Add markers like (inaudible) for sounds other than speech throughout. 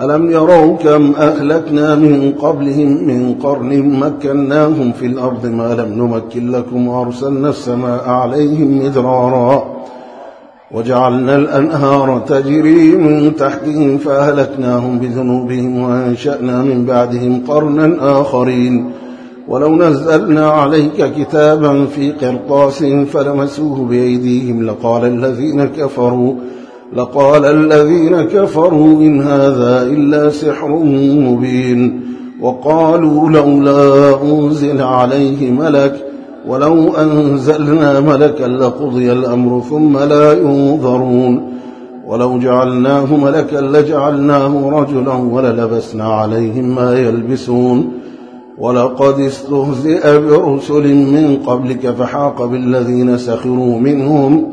ألم يروا كم أهلكنا من قبلهم من قرن مكناهم في الأرض ما لم نمكن لكم وأرسلنا السماء عليهم مدرارا وجعلنا الأنهار تجري من تحتهم فأهلكناهم بذنوبهم وأنشأنا من بعدهم قرنا آخرين ولو نزلنا عليك كتابا في قرطاس فلمسوه بأيديهم لقال الذين كفروا لقال الذين كفروا إن هذا إلا سحر مبين وقالوا لولا أنزل عليه ملك ولو أنزلنا ملكا لقضي الأمر ثم لا ينظرون ولو جعلناه ملكا لجعلناه رجلا وللبسنا عليهم ما يلبسون ولقد استهزئ برسل من قبلك فحاق بالذين سخروا منهم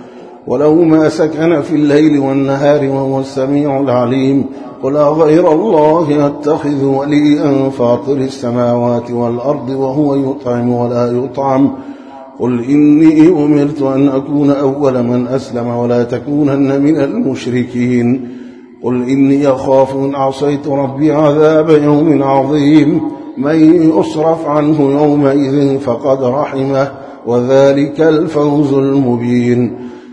ولو ما سكن في الليل والنهار وهو السميع العليم. قل غير الله أتخذ وليا فاطر السماوات والأرض وهو يطعم ولا يطعم. قل إني أمرت أن أكون أول من أسلم ولا تكونن من المشركين. قل إني أخاف إن عصيت ربي عذاب يوم عظيم. من يصرف عنه يومئذ فقد رحمه. وذلك الفوز المبين.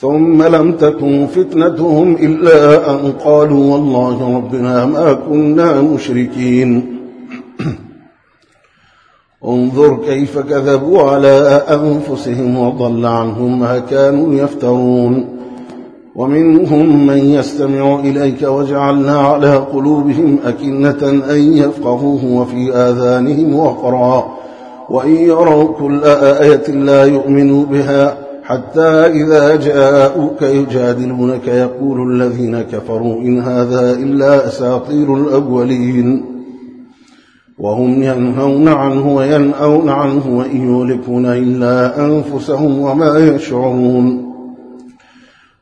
ثم لم تكن فتنتهم إلا أن قالوا والله ربنا ما كنا مشركين. (clears throat) انظر كيف كذبوا على أنفسهم وضل عنهم ما كانوا يفترون. ومنهم من يستمع إليك وجعلنا على قلوبهم أكنة أن يفقهوه وفي آذانهم وقرا. وإن يروا كل آية لا يؤمنوا بها حتى إذا جاءوك يجادلونك يقول الذين كفروا إن هذا إلا أساطير الأولين. وهم ينهون عنه وينأون عنه وإن يهلكون إلا أنفسهم وما يشعرون.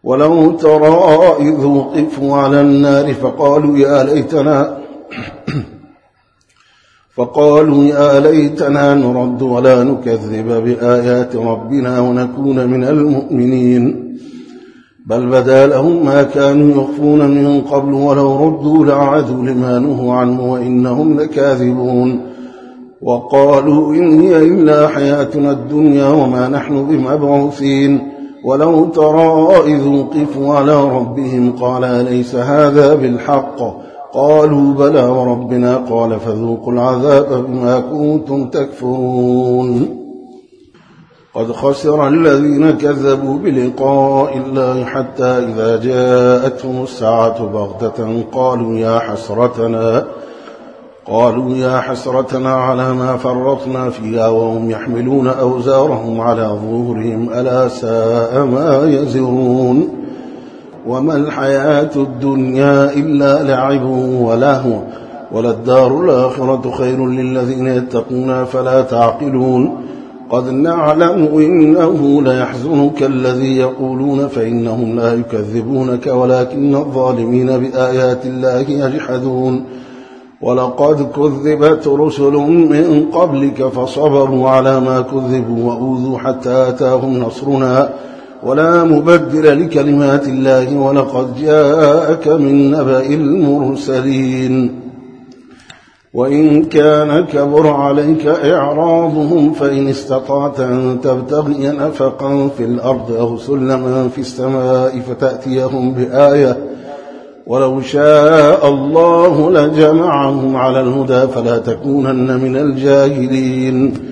ولو ترى إذ وقفوا على النار فقالوا يا ليتنا فقالوا يا ليتنا نرد ولا نكذب بآيات ربنا ونكون من المؤمنين. بل بدا لهم ما كانوا يخفون من قبل ولو ردوا لعادوا لما نهوا عنه وإنهم لكاذبون. وقالوا إن هي إلا حياتنا الدنيا وما نحن بمبعوثين. ولو ترى إذ وقفوا على ربهم قال ليس هذا بالحق؟ قالوا بلى وربنا قال فذوقوا العذاب بما كنتم تكفرون. قد خسر الذين كذبوا بلقاء الله حتى إذا جاءتهم الساعة بغتة قالوا يا حسرتنا قالوا يا حسرتنا على ما فرطنا فيها وهم يحملون أوزارهم على ظهورهم ألا ساء ما يزرون. وما الحياة الدنيا إلا لعب ولهو وللدار الآخرة خير للذين يتقون فلا تعقلون قد نعلم إنه ليحزنك الذي يقولون فإنهم لا يكذبونك ولكن الظالمين بآيات الله يجحدون ولقد كذبت رسل من قبلك فصبروا على ما كذبوا وأوذوا حتى أتاهم نصرنا ولا مبدل لكلمات الله ولقد جاءك من نبأ المرسلين. وإن كان كبر عليك إعراضهم فإن استطعت أن تبتغي نفقا في الأرض أو سلما في السماء فتأتيهم بآية. ولو شاء الله لجمعهم على الهدى فلا تكونن من الجاهلين.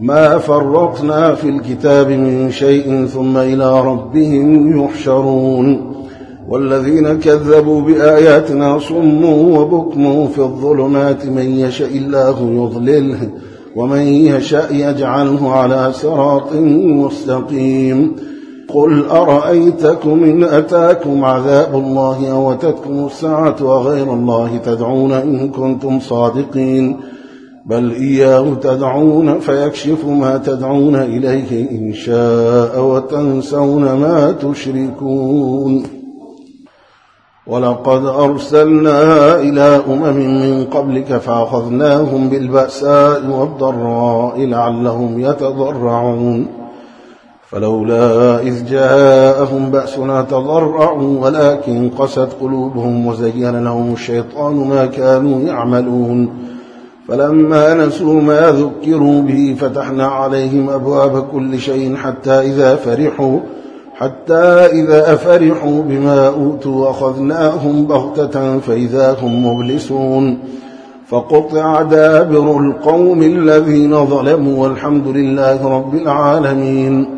ما فرطنا في الكتاب من شيء ثم إلى ربهم يحشرون. والذين كذبوا بآياتنا صم وبكم في الظلمات من يشاء الله يضلله ومن يشاء يجعله على صراط مستقيم. قل أرأيتكم إن أتاكم عذاب الله أو أتتكم الساعة وغير الله تدعون إن كنتم صادقين. بل إياه تدعون فيكشف ما تدعون إليه إن شاء وتنسون ما تشركون. ولقد أرسلنا إلى أمم من قبلك فأخذناهم بالبأساء والضراء لعلهم يتضرعون. فلولا إذ جاءهم بأسنا تضرعوا ولكن قست قلوبهم وزين لهم الشيطان ما كانوا يعملون. فلما نسوا ما ذكروا به فتحنا عليهم أبواب كل شيء حتى إذا فرحوا حتى إذا أفرحوا بما أوتوا أخذناهم بغتة فإذا هم مبلسون. فقطع دابر القوم الذين ظلموا والحمد لله رب العالمين.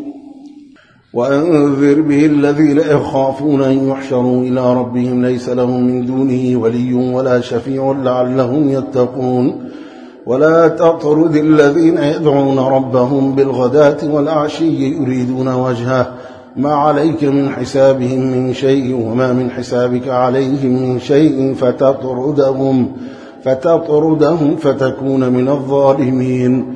وأنذر به الذين يخافون أن يحشروا إلى ربهم ليس لهم من دونه ولي ولا شفيع لعلهم يتقون. ولا تطرد الذين يدعون ربهم بالغداة والعشي يريدون وجهه. ما عليك من حسابهم من شيء وما من حسابك عليهم من شيء فتطردهم فتطردهم فتكون من الظالمين.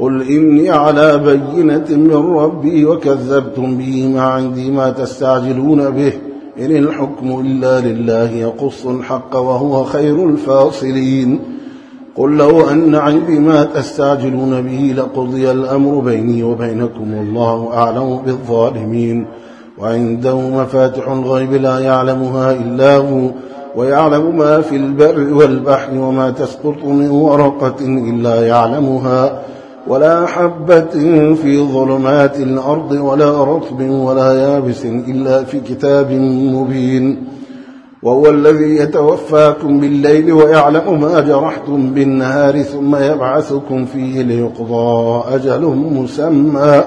قل إني على بينة من ربي وكذبتم به ما عندي ما تستعجلون به إن الحكم إلا لله يقص الحق وهو خير الفاصلين قل لو أن عندي ما تستعجلون به لقضي الأمر بيني وبينكم والله أعلم بالظالمين وعنده مفاتح الغيب لا يعلمها إلا هو ويعلم ما في البر والبحر وما تسقط من ورقة إلا يعلمها ولا حبة في ظلمات الأرض ولا رطب ولا يابس إلا في كتاب مبين. وهو الذي يتوفاكم بالليل ويعلم ما جرحتم بالنهار ثم يبعثكم فيه ليقضى أجل مسمى.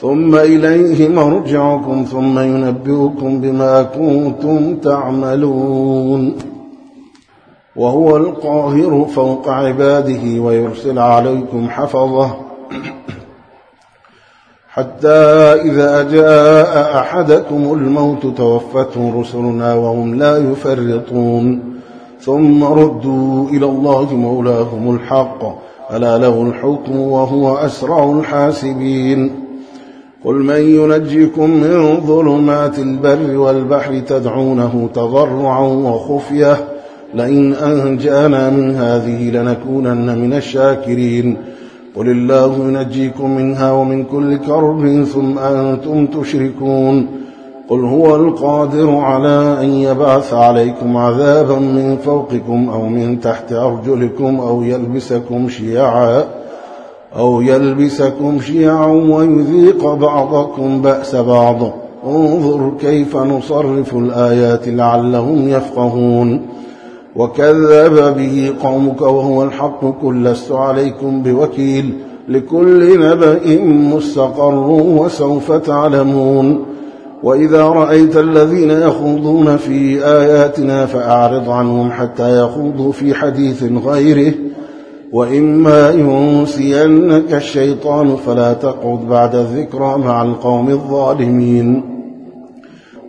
ثم إليه مرجعكم ثم ينبئكم بما كنتم تعملون. وهو القاهر فوق عباده ويرسل عليكم حفظه. حتى إذا جاء أحدكم الموت توفته رسلنا وهم لا يفرطون. ثم ردوا إلى الله مولاهم الحق. ألا له الحكم وهو أسرع الحاسبين. قل من ينجيكم من ظلمات البر والبحر تدعونه تضرعا وخفية. لئن أنجأنا من هذه لنكونن من الشاكرين. قل الله ينجيكم منها ومن كل كرب ثم أنتم تشركون. قل هو القادر على أن يبعث عليكم عذابا من فوقكم أو من تحت أرجلكم أو يلبسكم شيعا أو يلبسكم شيعا ويذيق بعضكم بأس بعض. انظر كيف نصرف الآيات لعلهم يفقهون. وكذب به قومك وهو الحق قل لست عليكم بوكيل لكل نبأ مستقر وسوف تعلمون وإذا رأيت الذين يخوضون في آياتنا فأعرض عنهم حتى يخوضوا في حديث غيره وإما ينسينك الشيطان فلا تقعد بعد الذكرى مع القوم الظالمين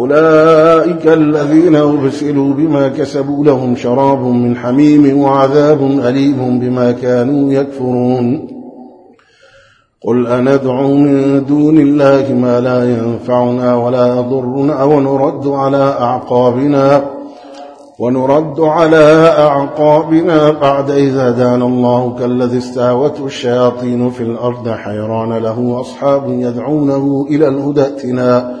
أولئك الذين أبسلوا بما كسبوا لهم شراب من حميم وعذاب أليم بما كانوا يكفرون. قل أندعو من دون الله ما لا ينفعنا ولا يضرنا ونرد على أعقابنا ونرد على أعقابنا بعد إذا هدانا الله كالذي استهوته الشياطين في الأرض حيران له أصحاب يدعونه إلى الهدى ائتنا.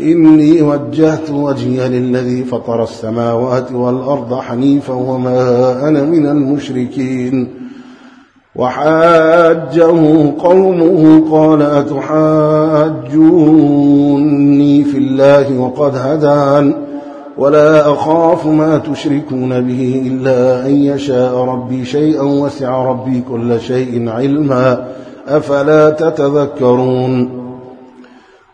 إني وجهت وجهي للذي فطر السماوات والأرض حنيفا وما أنا من المشركين. وحاجه قومه قال أتحاجوني في الله وقد هدان. ولا أخاف ما تشركون به إلا أن يشاء ربي شيئا وسع ربي كل شيء علما. أفلا تتذكرون؟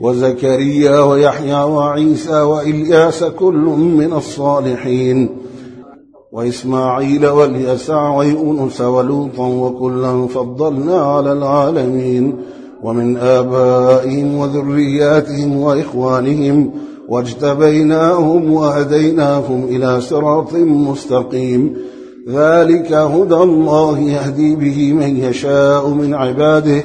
وزكريا ويحيى وعيسى وإلياس كل من الصالحين وإسماعيل واليسع ويونس ولوطا وكلا فضلنا على العالمين ومن آبائهم وذرياتهم وإخوانهم واجتبيناهم وهديناهم إلى صراط مستقيم. ذلك هدى الله يهدي به من يشاء من عباده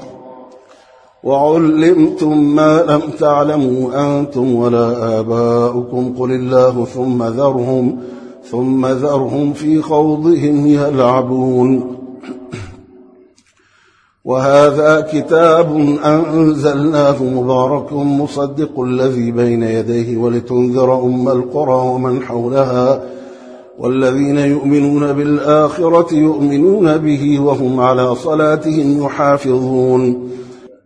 وعلمتم ما لم تعلموا أنتم ولا آباؤكم. قل الله ثم ذرهم ثم ذرهم في خوضهم يلعبون. وهذا كتاب أنزلناه مبارك مصدق الذي بين يديه ولتنذر أم القرى ومن حولها. والذين يؤمنون بالآخرة يؤمنون به وهم على صلاتهم يحافظون.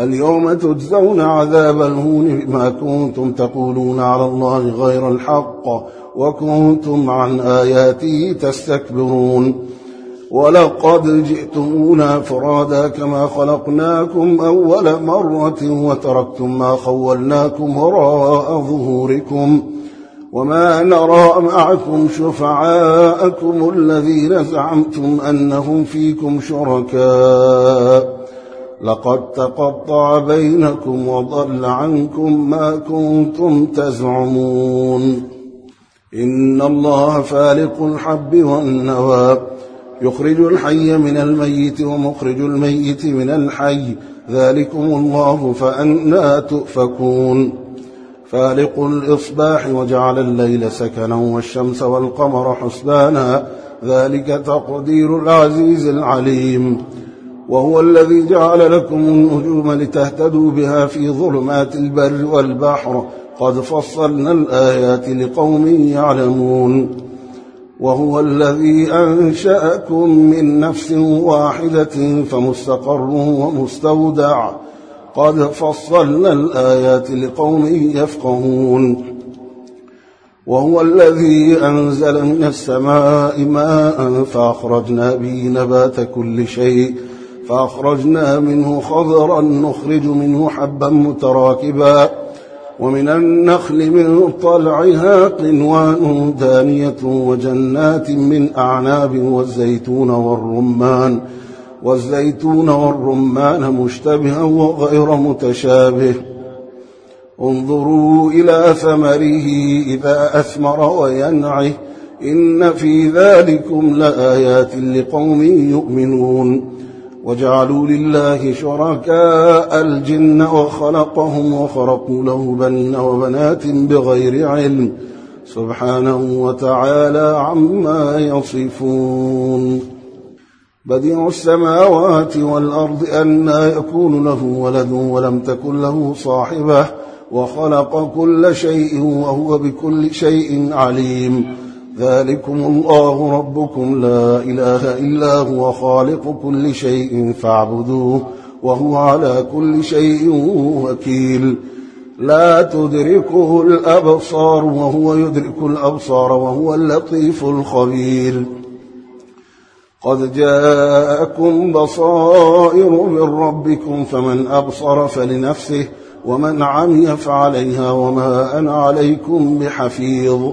اليوم تجزون عذاب الهون بما كنتم تقولون على الله غير الحق وكنتم عن آياته تستكبرون. ولقد جئتمونا فرادا كما خلقناكم أول مرة وتركتم ما خولناكم وراء ظهوركم. وما نرى معكم شفعاءكم الذين زعمتم أنهم فيكم شركاء. لقد تقطع بينكم وضل عنكم ما كنتم تزعمون. إن الله فالق الحب والنوى يخرج الحي من الميت ومخرج الميت من الحي. ذلكم الله فأنا تؤفكون. فالق الإصباح وجعل الليل سكنا والشمس والقمر حسبانا ذلك تقدير العزيز العليم. وهو الذي جعل لكم النجوم لتهتدوا بها في ظلمات البر والبحر. قد فصلنا الآيات لقوم يعلمون. وهو الذي أنشأكم من نفس واحدة فمستقر ومستودع. قد فصلنا الآيات لقوم يفقهون. وهو الذي أنزل من السماء ماء فأخرجنا به نبات كل شيء. فأخرجنا منه خضرا نخرج منه حبا متراكبا. ومن النخل من طلعها قنوان دانية وجنات من أعناب والزيتون والرمان. والزيتون والرمان مشتبها وغير متشابه. انظروا إلى ثمره إذا أثمر وينعه. إن في ذلكم لآيات لقوم يؤمنون. وجعلوا لله شركاء الجن وخلقهم وخرقوا له بنين وبنات بغير علم سبحانه وتعالى عما يصفون. بديع السماوات والأرض أنا يكون له ولد ولم تكن له صاحبة وخلق كل شيء وهو بكل شيء عليم. ذلكم الله ربكم لا إله إلا هو خالق كل شيء فاعبدوه وهو على كل شيء وكيل. لا تدركه الأبصار وهو يدرك الأبصار وهو اللطيف الخبير. قد جاءكم بصائر من ربكم فمن أبصر فلنفسه ومن عمي فعليها وما أنا عليكم بحفيظ.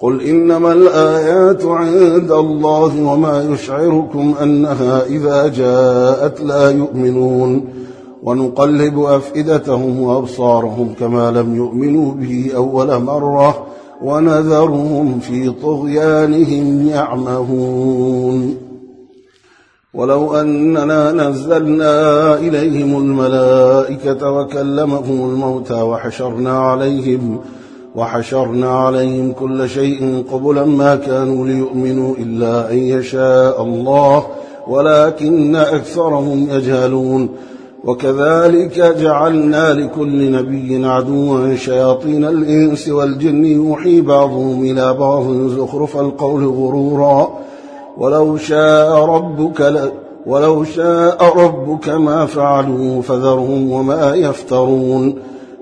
قل إنما الآيات عند الله وما يشعركم أنها إذا جاءت لا يؤمنون ونقلب أفئدتهم وأبصارهم كما لم يؤمنوا به أول مرة ونذرهم في طغيانهم يعمهون ولو أننا نزلنا إليهم الملائكة وكلمهم الموتى وحشرنا عليهم وحشرنا عليهم كل شيء قبلا ما كانوا ليؤمنوا إلا أن يشاء الله ولكن أكثرهم يجهلون. وكذلك جعلنا لكل نبي عدوا شياطين الإنس والجن يوحي بعضهم إلى بعض زخرف القول غرورا. ولو شاء ربك ل... ولو شاء ربك ما فعلوا فذرهم وما يفترون.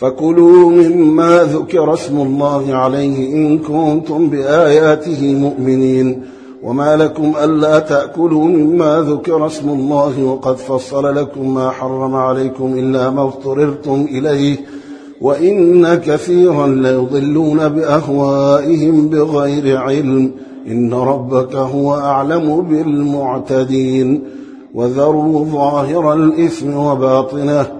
فكلوا مما ذكر اسم الله عليه إن كنتم بآياته مؤمنين. وما لكم ألا تأكلوا مما ذكر اسم الله وقد فصل لكم ما حرم عليكم إلا ما اضطررتم إليه. وإن كثيرا ليضلون بأهوائهم بغير علم. إن ربك هو أعلم بالمعتدين. وذروا ظاهر الإثم وباطنه.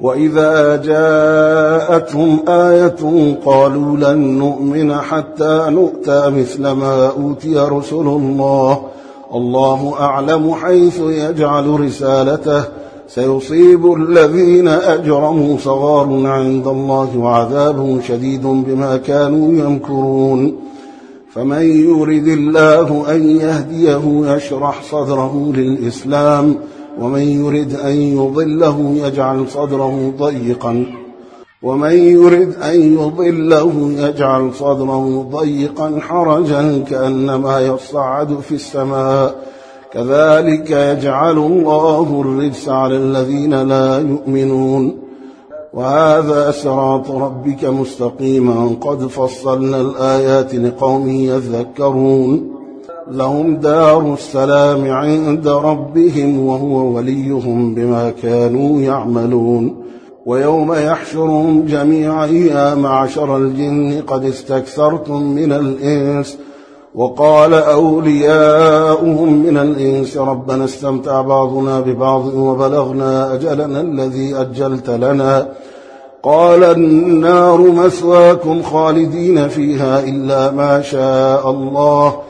وإذا جاءتهم آية قالوا لن نؤمن حتى نؤتى مثل ما أوتي رسل الله. الله أعلم حيث يجعل رسالته. سيصيب الذين أجرموا صغار عند الله وعذاب شديد بما كانوا يمكرون. فمن يرد الله أن يهديه يشرح صدره للإسلام ومن يرد أن يضله يجعل صدره ضيقا. ومن يرد أن يضله يجعل صدره ضيقا حرجا كأنما يصعد في السماء. كذلك يجعل الله الرجس على الذين لا يؤمنون. وهذا صراط ربك مستقيما. قد فصلنا الآيات لقوم يذكرون. لهم دار السلام عند ربهم وهو وليهم بما كانوا يعملون. ويوم يحشرهم جميعا يا معشر الجن قد استكثرتم من الإنس. وقال أولياؤهم من الإنس ربنا استمتع بعضنا ببعض وبلغنا أجلنا الذي أجلت لنا. قال النار مثواكم خالدين فيها إلا ما شاء الله.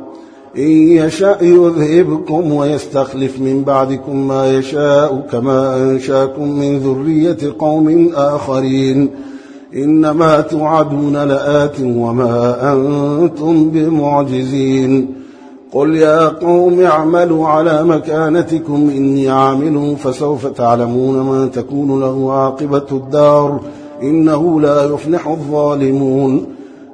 إن يشأ يذهبكم ويستخلف من بعدكم ما يشاء كما أنشأكم من ذرية قوم آخرين. إنما توعدون لآت وما أنتم بمعجزين. قل يا قوم اعملوا على مكانتكم إني عامل فسوف تعلمون من تكون له عاقبة الدار إنه لا يفلح الظالمون.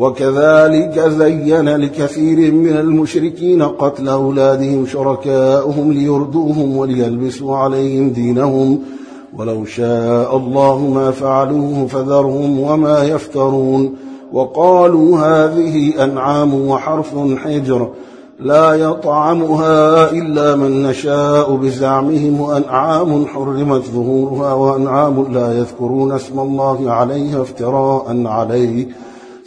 وكذلك زين لكثير من المشركين قتل أولادهم شركاؤهم ليردوهم وليلبسوا عليهم دينهم. ولو شاء الله ما فعلوه فذرهم وما يفترون. وقالوا هذه أنعام وحرف حجر لا يطعمها إلا من نشاء بزعمهم وأنعام حرمت ظهورها وأنعام لا يذكرون اسم الله عليها افتراء عليه.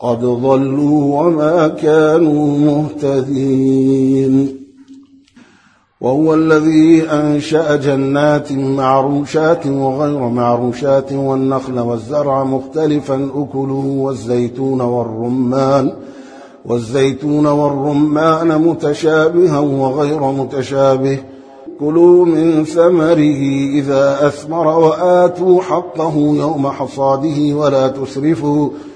قد ضلوا وما كانوا مهتدين. وهو الذي أنشأ جنات معروشات وغير معروشات والنخل والزرع مختلفا أكله والزيتون والرمان والزيتون والرمان متشابها وغير متشابه. كلوا من ثمره إذا أثمر وآتوا حقه يوم حصاده ولا تسرفوا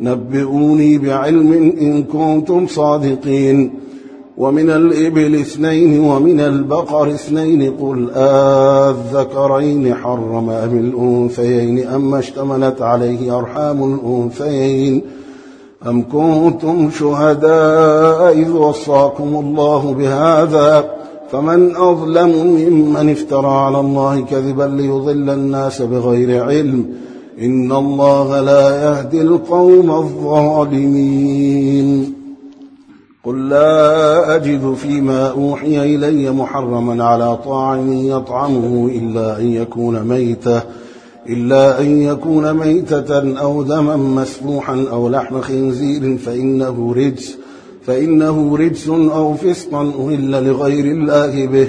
نبئوني بعلم إن كنتم صادقين. ومن الإبل اثنين ومن البقر اثنين. قل آذكرين حرم أم الأنثيين أم اشتملت عليه أرحام الأنثيين أم كنتم شهداء إذ وصاكم الله بهذا فمن أظلم ممن افترى على الله كذبا ليضل الناس بغير علم إن الله لا يهدي القوم الظالمين. قل لا أجد فيما أوحي إلي محرما على طاعم يطعمه إلا أن يكون ميتة إلا أن يكون ميتة أو دما مسفوحا أو لحم خنزير فإنه رجس فإنه رجس أو فسقا أهل لغير الله به.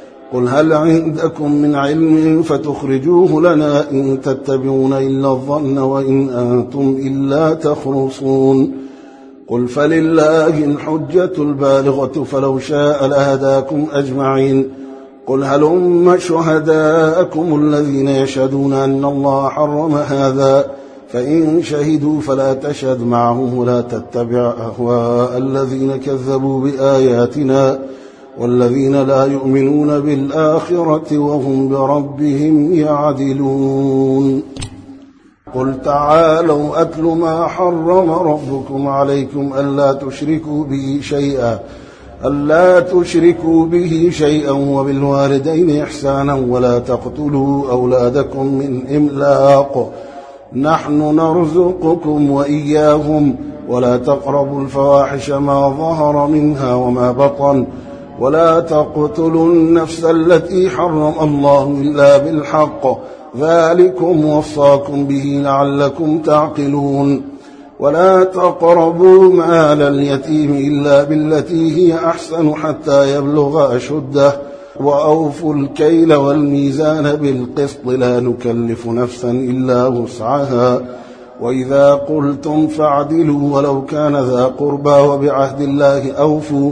قل هل عندكم من علم فتخرجوه لنا إن تتبعون إلا الظن وإن أنتم إلا تخرصون قل فلله الحجة البالغة فلو شاء لهداكم أجمعين قل هلم شهداءكم الذين يشهدون أن الله حرم هذا فإن شهدوا فلا تشهد معهم ولا تتبع أهواء الذين كذبوا بآياتنا والذين لا يؤمنون بالآخرة وهم بربهم يعدلون. قل تعالوا أتل ما حرم ربكم عليكم ألا تشركوا به شيئا ألا تشركوا به شيئا وبالوالدين إحسانا ولا تقتلوا أولادكم من إملاق. نحن نرزقكم وإياهم ولا تقربوا الفواحش ما ظهر منها وما بطن. ولا تقتلوا النفس التي حرم الله إلا بالحق. ذلكم وصاكم به لعلكم تعقلون. ولا تقربوا مال اليتيم إلا بالتي هي أحسن حتى يبلغ أشده. وأوفوا الكيل والميزان بالقسط. لا نكلف نفسا إلا وسعها. وإذا قلتم فاعدلوا ولو كان ذا قربى وبعهد الله أوفوا.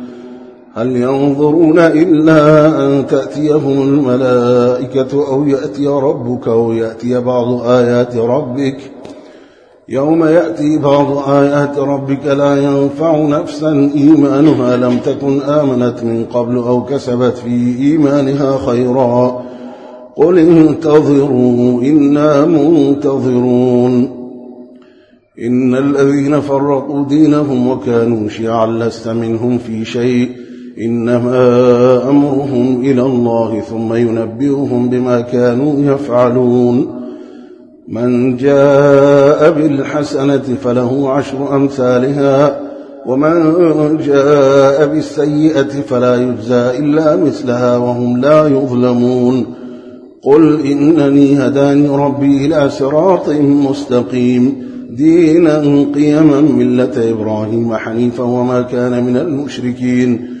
هل ينظرون إلا أن تأتيهم الملائكة أو يأتي ربك أو يأتي بعض آيات ربك؟ يوم يأتي بعض آيات ربك لا ينفع نفسا إيمانها لم تكن آمنت من قبل أو كسبت في إيمانها خيرا. قل انتظروا إنا منتظرون. إن الذين فرقوا دينهم وكانوا شيعا لست منهم في شيء. إنما أمرهم إلى الله ثم ينبئهم بما كانوا يفعلون. من جاء بالحسنة فله عشر أمثالها ومن جاء بالسيئة فلا يجزى إلا مثلها وهم لا يظلمون. قل إنني هداني ربي إلى صراط مستقيم. دينا قيما ملة إبراهيم حنيفا وما كان من المشركين.